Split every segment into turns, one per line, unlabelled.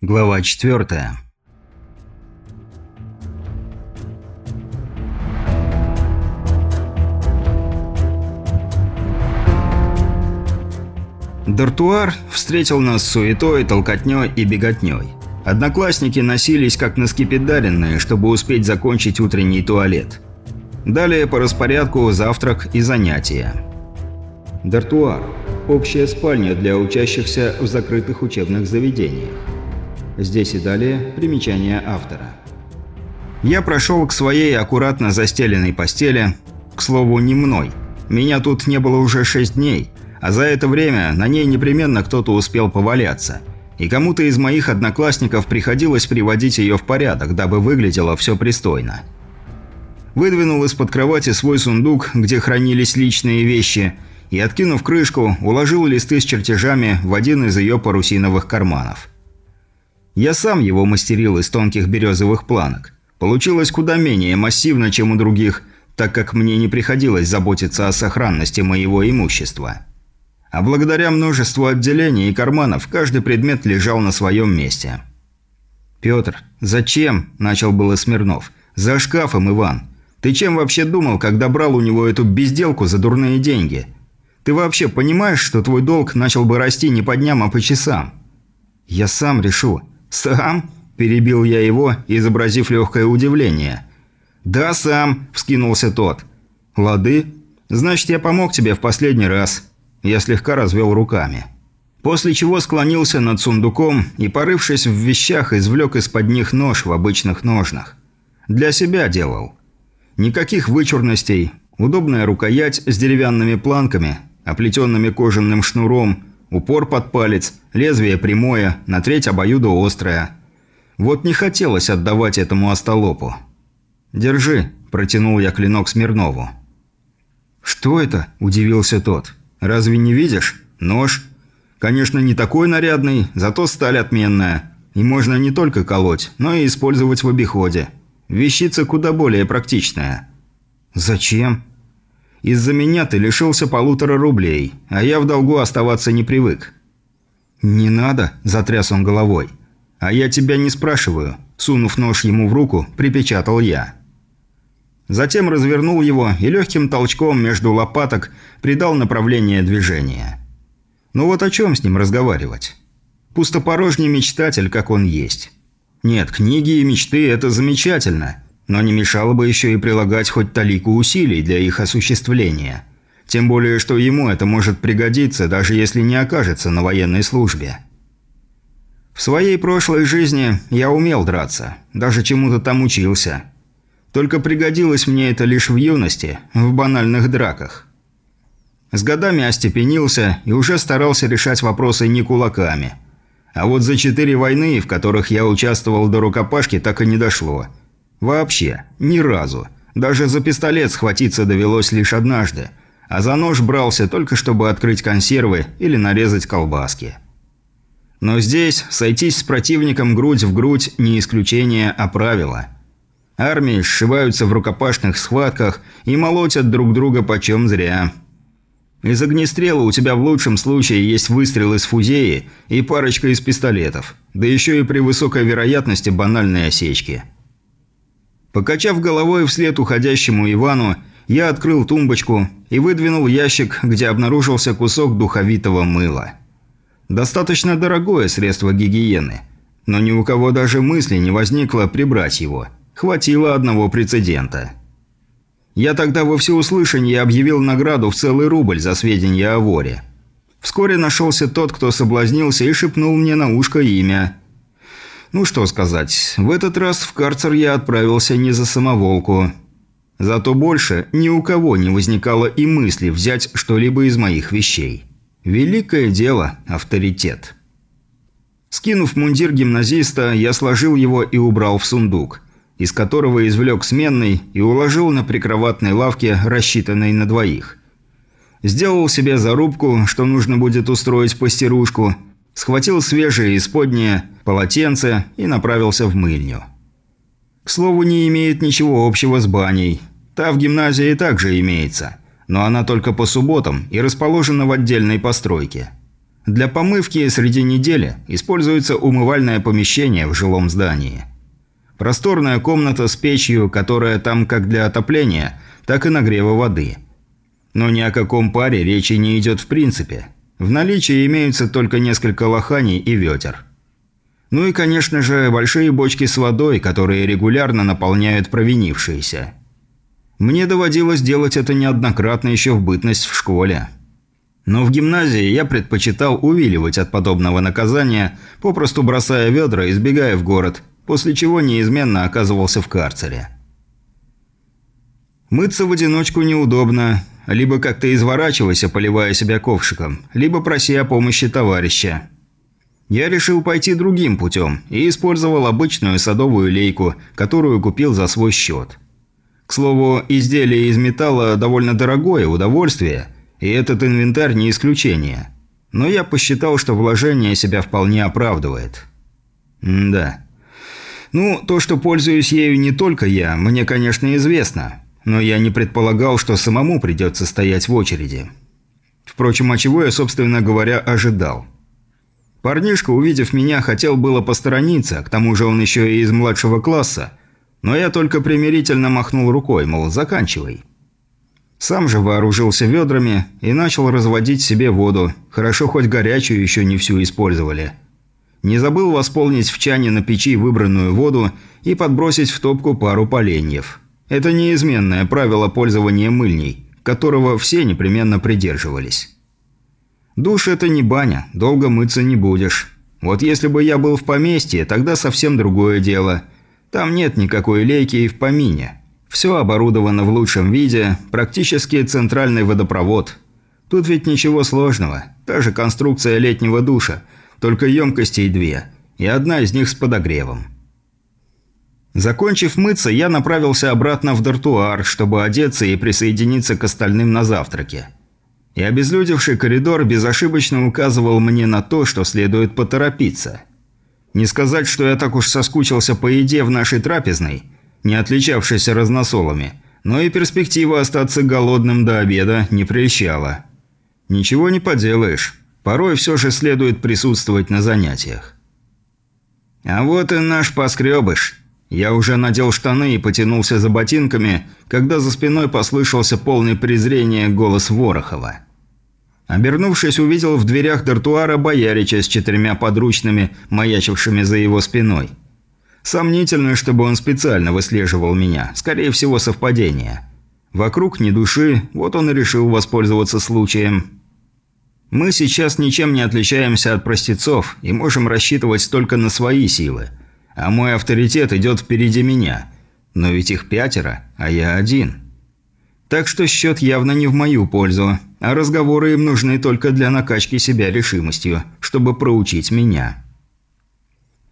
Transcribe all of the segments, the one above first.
Глава 4. Дартуар встретил нас суетой, толкотней и беготней. Одноклассники носились как на скипидаренные, чтобы успеть закончить утренний туалет. Далее по распорядку завтрак и занятия. Дартуар – общая спальня для учащихся в закрытых учебных заведениях. Здесь и далее примечание автора. Я прошел к своей аккуратно застеленной постели, к слову, не мной. Меня тут не было уже шесть дней, а за это время на ней непременно кто-то успел поваляться. И кому-то из моих одноклассников приходилось приводить ее в порядок, дабы выглядело все пристойно. Выдвинул из-под кровати свой сундук, где хранились личные вещи, и, откинув крышку, уложил листы с чертежами в один из ее парусиновых карманов. Я сам его мастерил из тонких березовых планок. Получилось куда менее массивно, чем у других, так как мне не приходилось заботиться о сохранности моего имущества. А благодаря множеству отделений и карманов, каждый предмет лежал на своем месте. «Петр, зачем?» – начал было Смирнов. «За шкафом, Иван. Ты чем вообще думал, когда брал у него эту безделку за дурные деньги? Ты вообще понимаешь, что твой долг начал бы расти не по дням, а по часам?» «Я сам решу. «Сам?» – перебил я его, изобразив легкое удивление. «Да, сам!» – вскинулся тот. «Лады? Значит, я помог тебе в последний раз». Я слегка развел руками. После чего склонился над сундуком и, порывшись в вещах, извлек из-под них нож в обычных ножнах. Для себя делал. Никаких вычурностей, удобная рукоять с деревянными планками, оплетенными кожаным шнуром, Упор под палец, лезвие прямое, на треть обоюдоострое. Вот не хотелось отдавать этому остолопу. «Держи», – протянул я клинок Смирнову. «Что это?» – удивился тот. «Разве не видишь? Нож. Конечно, не такой нарядный, зато сталь отменная. И можно не только колоть, но и использовать в обиходе. Вещица куда более практичная». «Зачем?» Из-за меня ты лишился полутора рублей, а я в долгу оставаться не привык». «Не надо», – затряс он головой. «А я тебя не спрашиваю», – сунув нож ему в руку, припечатал я. Затем развернул его и легким толчком между лопаток придал направление движения. Ну вот о чем с ним разговаривать? Пустопорожний мечтатель, как он есть. Нет, книги и мечты – это замечательно – но не мешало бы еще и прилагать хоть талику усилий для их осуществления. Тем более, что ему это может пригодиться, даже если не окажется на военной службе. В своей прошлой жизни я умел драться, даже чему-то там учился. Только пригодилось мне это лишь в юности, в банальных драках. С годами остепенился и уже старался решать вопросы не кулаками. А вот за четыре войны, в которых я участвовал до рукопашки, так и не дошло – Вообще, ни разу. Даже за пистолет схватиться довелось лишь однажды, а за нож брался только чтобы открыть консервы или нарезать колбаски. Но здесь сойтись с противником грудь в грудь не исключение, а правило. Армии сшиваются в рукопашных схватках и молотят друг друга почем зря. Из огнестрела у тебя в лучшем случае есть выстрел из фузеи и парочка из пистолетов, да еще и при высокой вероятности банальной осечки – Покачав головой вслед уходящему Ивану, я открыл тумбочку и выдвинул ящик, где обнаружился кусок духовитого мыла. Достаточно дорогое средство гигиены, но ни у кого даже мысли не возникло прибрать его. Хватило одного прецедента. Я тогда во всеуслышание объявил награду в целый рубль за сведения о воре. Вскоре нашелся тот, кто соблазнился и шепнул мне на ушко имя – ну что сказать, в этот раз в карцер я отправился не за самоволку. Зато больше ни у кого не возникало и мысли взять что-либо из моих вещей. Великое дело – авторитет. Скинув мундир гимназиста, я сложил его и убрал в сундук, из которого извлек сменный и уложил на прикроватной лавке, рассчитанной на двоих. Сделал себе зарубку, что нужно будет устроить постирушку – схватил свежее исподнее, полотенце и направился в мыльню. К слову, не имеет ничего общего с баней. Та в гимназии также имеется, но она только по субботам и расположена в отдельной постройке. Для помывки среди недели используется умывальное помещение в жилом здании. Просторная комната с печью, которая там как для отопления, так и нагрева воды. Но ни о каком паре речи не идет в принципе. В наличии имеются только несколько лоханий и ветер. Ну и, конечно же, большие бочки с водой, которые регулярно наполняют провинившиеся. Мне доводилось делать это неоднократно еще в бытность в школе. Но в гимназии я предпочитал увиливать от подобного наказания, попросту бросая ведра и сбегая в город, после чего неизменно оказывался в карцере. Мыться в одиночку неудобно, либо как-то изворачивайся, поливая себя ковшиком, либо проси о помощи товарища. Я решил пойти другим путем и использовал обычную садовую лейку, которую купил за свой счет. К слову, изделие из металла довольно дорогое удовольствие – и этот инвентарь не исключение. Но я посчитал, что вложение себя вполне оправдывает. М да. Ну, то, что пользуюсь ею не только я, мне, конечно, известно. Но я не предполагал, что самому придется стоять в очереди. Впрочем, а чего я, собственно говоря, ожидал? Парнишка, увидев меня, хотел было посторониться, к тому же он еще и из младшего класса, но я только примирительно махнул рукой, мол, заканчивай. Сам же вооружился ведрами и начал разводить себе воду. Хорошо, хоть горячую еще не всю использовали. Не забыл восполнить в чане на печи выбранную воду и подбросить в топку пару поленьев. Это неизменное правило пользования мыльней, которого все непременно придерживались. Душ – это не баня, долго мыться не будешь. Вот если бы я был в поместье, тогда совсем другое дело. Там нет никакой лейки и в помине. Все оборудовано в лучшем виде, практически центральный водопровод. Тут ведь ничего сложного. Та же конструкция летнего душа, только емкостей две, и одна из них с подогревом. Закончив мыться, я направился обратно в дартуар, чтобы одеться и присоединиться к остальным на завтраке. И обезлюдевший коридор безошибочно указывал мне на то, что следует поторопиться. Не сказать, что я так уж соскучился по еде в нашей трапезной – не отличавшийся разносолами, но и перспектива остаться голодным до обеда не прельщала. Ничего не поделаешь, порой все же следует присутствовать на занятиях. А вот и наш поскребыш. Я уже надел штаны и потянулся за ботинками, когда за спиной послышался полный презрения голос Ворохова. Обернувшись, увидел в дверях дартуара боярича с четырьмя подручными, маячившими за его спиной – Сомнительно, чтобы он специально выслеживал меня. Скорее всего, совпадение. Вокруг ни души, вот он и решил воспользоваться случаем. Мы сейчас ничем не отличаемся от простецов и можем рассчитывать только на свои силы. А мой авторитет идет впереди меня. Но ведь их пятеро, а я один. Так что счет явно не в мою пользу, а разговоры им нужны только для накачки себя решимостью, чтобы проучить меня.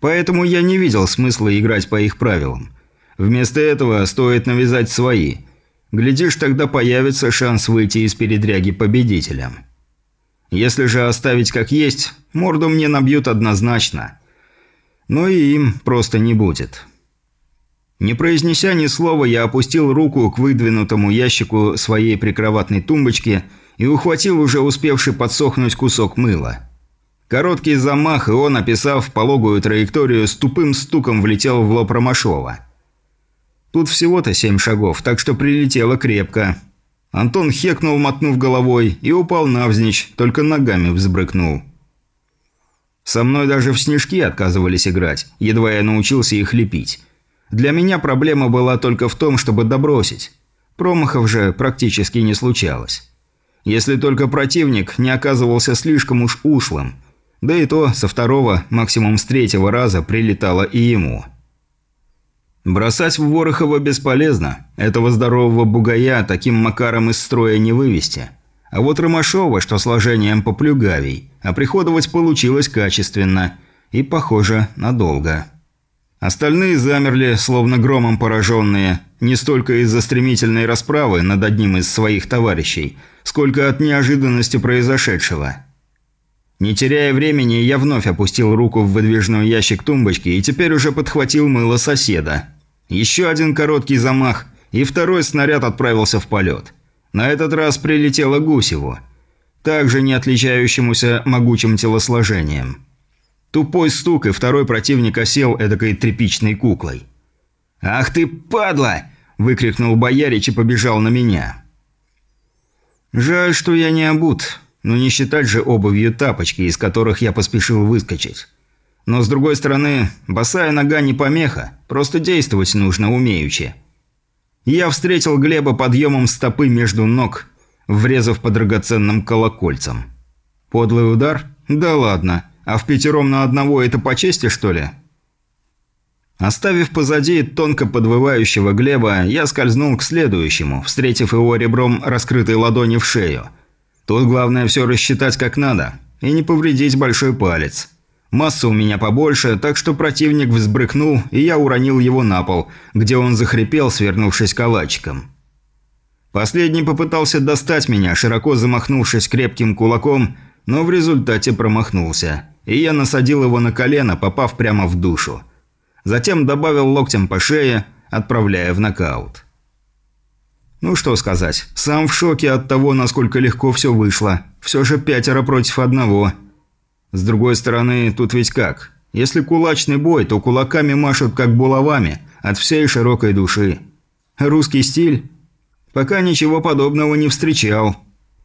Поэтому я не видел смысла играть по их правилам. Вместо этого стоит навязать свои. Глядишь, тогда появится шанс выйти из передряги победителем. Если же оставить как есть, морду мне набьют однозначно. Но и им просто не будет. Не произнеся ни слова, я опустил руку к выдвинутому ящику своей прикроватной тумбочки и ухватил уже успевший подсохнуть кусок мыла. Короткий замах, и он, описав пологую траекторию, с тупым стуком влетел в лоб Ромашова. Тут всего-то семь шагов, так что прилетело крепко. Антон хекнул, мотнув головой, и упал навзничь, только ногами взбрыкнул. Со мной даже в снежки отказывались играть, едва я научился их лепить. Для меня проблема была только в том, чтобы добросить. Промахов же практически не случалось. Если только противник не оказывался слишком уж ушлым – да и то со второго, максимум с третьего раза прилетало и ему. Бросать в Ворохова бесполезно. Этого здорового бугая таким макаром из строя не вывести. А вот Ромашова, что сложением поплюгавей, оприходовать получилось качественно. И, похоже, надолго. Остальные замерли, словно громом пораженные, не столько из-за стремительной расправы над одним из своих товарищей, сколько от неожиданности произошедшего – не теряя времени, я вновь опустил руку в выдвижной ящик тумбочки и теперь уже подхватил мыло соседа. Еще один короткий замах, и второй снаряд отправился в полет. На этот раз прилетело Гусеву. также не отличающемуся могучим телосложением. Тупой стук, и второй противник осел эдакой тряпичной куклой. «Ах ты, падла!» – выкрикнул Боярич и побежал на меня. Жаль, что я не обут, но не считать же обувью тапочки, из которых я поспешил выскочить. Но с другой стороны, босая нога не помеха, просто действовать нужно умеючи. Я встретил Глеба подъемом стопы между ног, врезав по драгоценным колокольцам. Подлый удар? Да ладно. А в пятером на одного это по чести, что ли? Оставив позади тонко подвывающего Глеба, я скользнул к следующему, встретив его ребром раскрытой ладони в шею. Тут главное все рассчитать как надо и не повредить большой палец. Масса у меня побольше, так что противник взбрыкнул, и я уронил его на пол, где он захрипел, свернувшись калачиком. Последний попытался достать меня, широко замахнувшись крепким кулаком, но в результате промахнулся, и я насадил его на колено, попав прямо в душу. Затем добавил локтем по шее, отправляя в нокаут. Ну что сказать, сам в шоке от того, насколько легко все вышло. Все же пятеро против одного – с другой стороны, тут ведь как? Если кулачный бой, то кулаками машут как булавами, от всей широкой души. Русский стиль? Пока ничего подобного не встречал.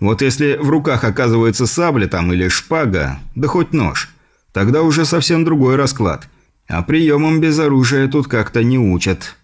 Вот если в руках оказывается сабля там или шпага, да хоть нож, тогда уже совсем другой расклад. А приемом без оружия тут как-то не учат.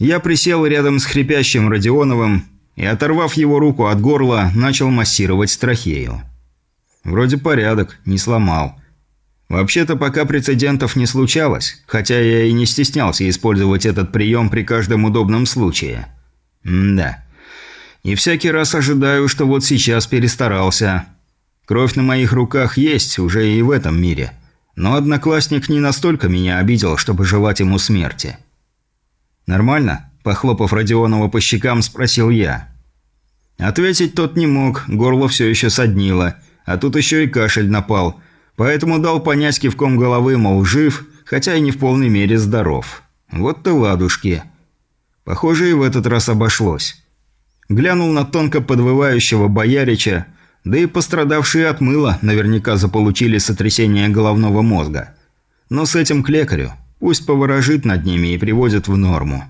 Я присел рядом с хрипящим Родионовым и, оторвав его руку от горла, начал массировать трахею. Вроде порядок, не сломал. Вообще-то пока прецедентов не случалось, хотя я и не стеснялся использовать этот прием при каждом удобном случае. М да. И всякий раз ожидаю, что вот сейчас перестарался. Кровь на моих руках есть уже и в этом мире. Но одноклассник не настолько меня обидел, чтобы желать ему смерти. «Нормально?» – похлопав Родионова по щекам, спросил я. Ответить тот не мог, горло все еще соднило – а тут еще и кашель напал, поэтому дал понять кивком головы, мол, жив, хотя и не в полной мере здоров. Вот-то ладушки. Похоже, и в этот раз обошлось. Глянул на тонко подвывающего боярича, да и пострадавшие от мыла наверняка заполучили сотрясение головного мозга. Но с этим к лекарю. Пусть поворожит над ними и приводит в норму.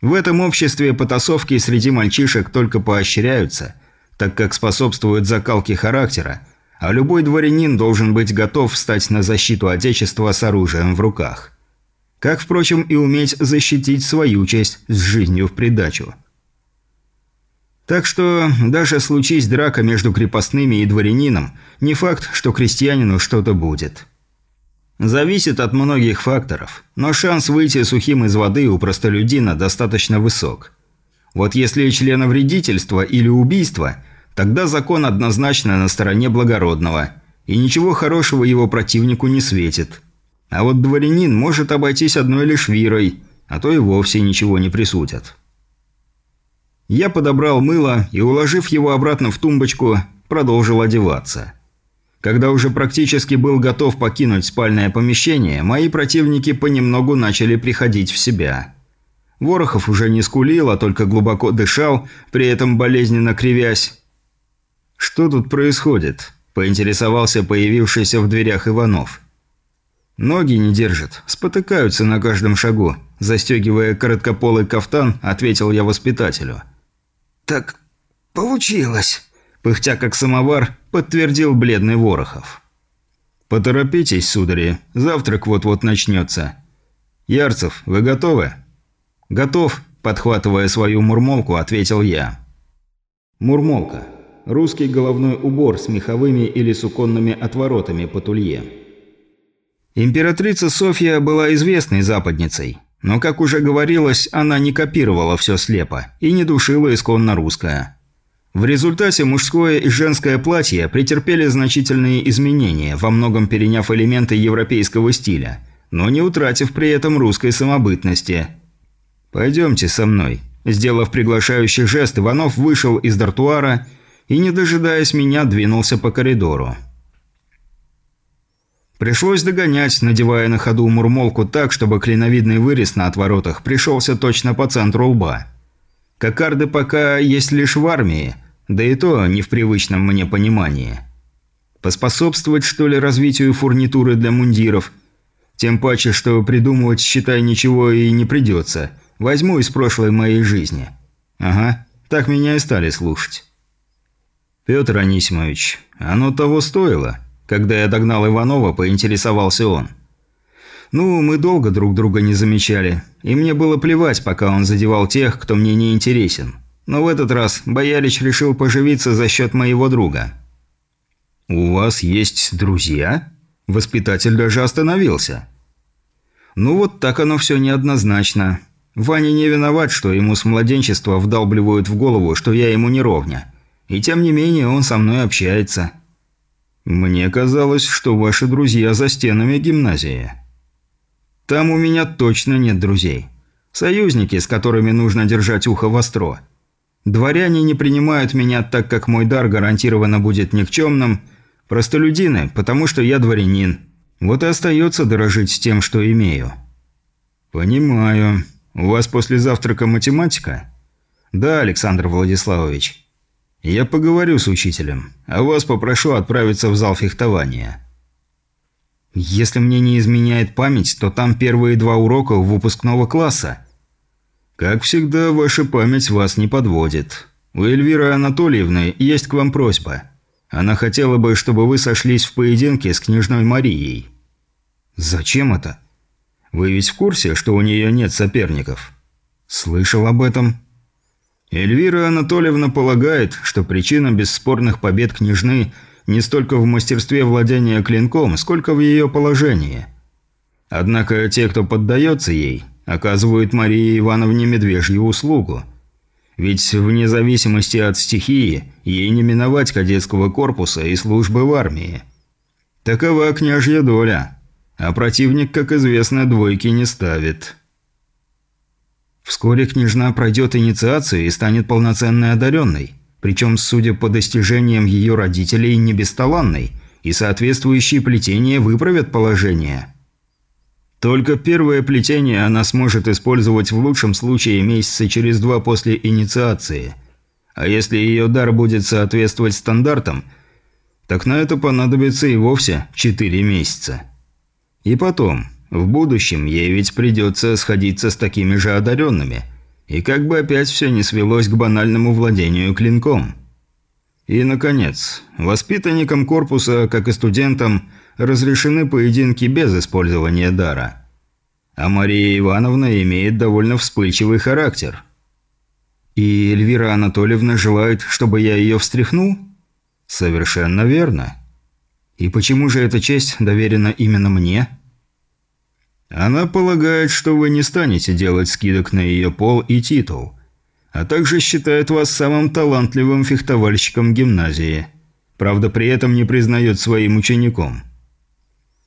В этом обществе потасовки среди мальчишек только поощряются – так как способствует закалке характера, а любой дворянин должен быть готов встать на защиту Отечества с оружием в руках. Как, впрочем, и уметь защитить свою честь с жизнью в придачу. Так что, даже случись драка между крепостными и дворянином, не факт, что крестьянину что-то будет. Зависит от многих факторов, но шанс выйти сухим из воды у простолюдина достаточно высок. Вот если члена вредительства или убийства Тогда закон однозначно на стороне благородного, и ничего хорошего его противнику не светит. А вот дворянин может обойтись одной лишь вирой, а то и вовсе ничего не присудят. Я подобрал мыло и, уложив его обратно в тумбочку, продолжил одеваться. Когда уже практически был готов покинуть спальное помещение, мои противники понемногу начали приходить в себя. Ворохов уже не скулил, а только глубоко дышал, при этом болезненно кривясь, «Что тут происходит?» – поинтересовался появившийся в дверях Иванов. «Ноги не держат, спотыкаются на каждом шагу», – застегивая короткополый кафтан, ответил я воспитателю.
«Так получилось», –
пыхтя как самовар, подтвердил бледный Ворохов. «Поторопитесь, судари, завтрак вот-вот начнется. Ярцев, вы готовы?» «Готов», – подхватывая свою мурмолку, ответил я. «Мурмолка» Русский головной убор с меховыми или суконными отворотами по тулье. Императрица Софья была известной западницей, но, как уже говорилось, она не копировала все слепо и не душила исконно русское. В результате мужское и женское платье претерпели значительные изменения, во многом переняв элементы европейского стиля, но не утратив при этом русской самобытности. «Пойдемте со мной». Сделав приглашающий жест, Иванов вышел из дартуара и, не дожидаясь меня, двинулся по коридору. Пришлось догонять, надевая на ходу мурмолку так, чтобы клиновидный вырез на отворотах пришелся точно по центру лба. Кокарды пока есть лишь в армии, да и то не в привычном мне понимании. Поспособствовать, что ли, развитию фурнитуры для мундиров? Тем паче, что придумывать, считай, ничего и не придется. Возьму из прошлой моей жизни. Ага, так меня и стали слушать. «Петр Анисимович, оно того стоило?» Когда я догнал Иванова, поинтересовался он. «Ну, мы долго друг друга не замечали, и мне было плевать, пока он задевал тех, кто мне не интересен. Но в этот раз Боярич решил поживиться за счет моего друга». «У вас есть друзья?» Воспитатель даже остановился. «Ну вот так оно все неоднозначно. Ваня не виноват, что ему с младенчества вдалбливают в голову, что я ему не ровня. И тем не менее он со мной общается». «Мне казалось, что ваши друзья за стенами гимназии». «Там у меня точно нет друзей. Союзники, с которыми нужно держать ухо востро. Дворяне не принимают меня, так как мой дар гарантированно будет никчемным. Простолюдины, потому что я дворянин. Вот и остается дорожить тем, что имею». «Понимаю. У вас после завтрака математика?» «Да, Александр Владиславович». Я поговорю с учителем, а вас попрошу отправиться в зал фехтования. Если мне не изменяет память, то там первые два урока выпускного класса. Как всегда, ваша память вас не подводит. У Эльвиры Анатольевны есть к вам просьба. Она хотела бы, чтобы вы сошлись в поединке с княжной Марией. Зачем это? Вы ведь в курсе, что у нее нет соперников? Слышал об этом. Эльвира Анатольевна полагает, что причина бесспорных побед княжны не столько в мастерстве владения клинком, сколько в ее положении. Однако те, кто поддается ей, оказывают Марии Ивановне медвежью услугу. Ведь вне зависимости от стихии, ей не миновать кадетского корпуса и службы в армии. Такова княжья доля, а противник, как известно, двойки не ставит». Вскоре княжна пройдет инициацию и станет полноценной одаренной, причем, судя по достижениям ее родителей, не бесталанной, и соответствующие плетения выправят положение. Только первое плетение она сможет использовать в лучшем случае месяца через два после инициации. А если ее дар будет соответствовать стандартам, так на это понадобится и вовсе четыре месяца. И потом, в будущем ей ведь придется сходиться с такими же одаренными. И как бы опять все не свелось к банальному владению клинком. И, наконец, воспитанникам корпуса, как и студентам, разрешены поединки без использования дара. А Мария Ивановна имеет довольно вспыльчивый характер. И Эльвира Анатольевна желает, чтобы я ее встряхнул? Совершенно верно. И почему же эта честь доверена именно мне?» Она полагает, что вы не станете делать скидок на ее пол и титул, а также считает вас самым талантливым фехтовальщиком гимназии. Правда, при этом не признает своим учеником.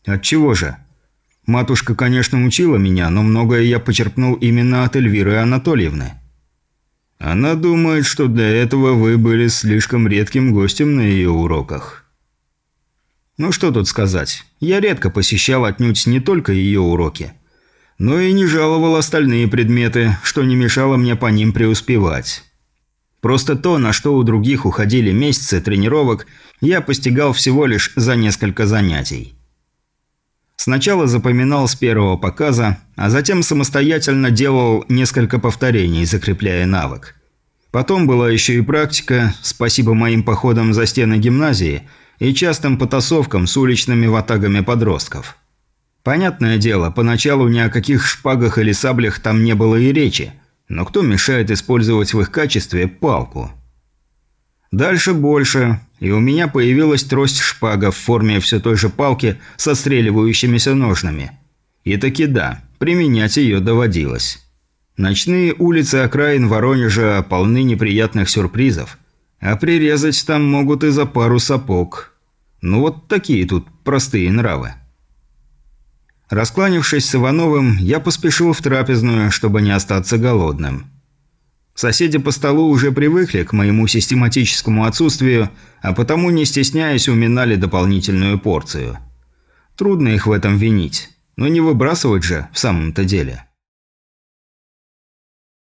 Отчего же? Матушка, конечно, учила меня, но многое я почерпнул именно от Эльвиры Анатольевны. Она думает, что для этого вы были слишком редким гостем на ее уроках. Ну что тут сказать, я редко посещал отнюдь не только ее уроки, но и не жаловал остальные предметы, что не мешало мне по ним преуспевать. Просто то, на что у других уходили месяцы тренировок, я постигал всего лишь за несколько занятий. Сначала запоминал с первого показа, а затем самостоятельно делал несколько повторений, закрепляя навык. Потом была еще и практика, спасибо моим походам за стены гимназии – и частым потасовкам с уличными ватагами подростков. Понятное дело, поначалу ни о каких шпагах или саблях там не было и речи, но кто мешает использовать в их качестве палку? Дальше больше, и у меня появилась трость-шпага в форме все той же палки со стреливающимися ножнами. И таки да, применять ее доводилось. Ночные улицы окраин Воронежа полны неприятных сюрпризов, а прирезать там могут и за пару сапог. Ну вот такие тут простые нравы. Раскланившись с Ивановым, я поспешил в трапезную, чтобы не остаться голодным. Соседи по столу уже привыкли к моему систематическому отсутствию, а потому, не стесняясь, уминали дополнительную порцию. Трудно их в этом винить, но не выбрасывать же в самом-то деле.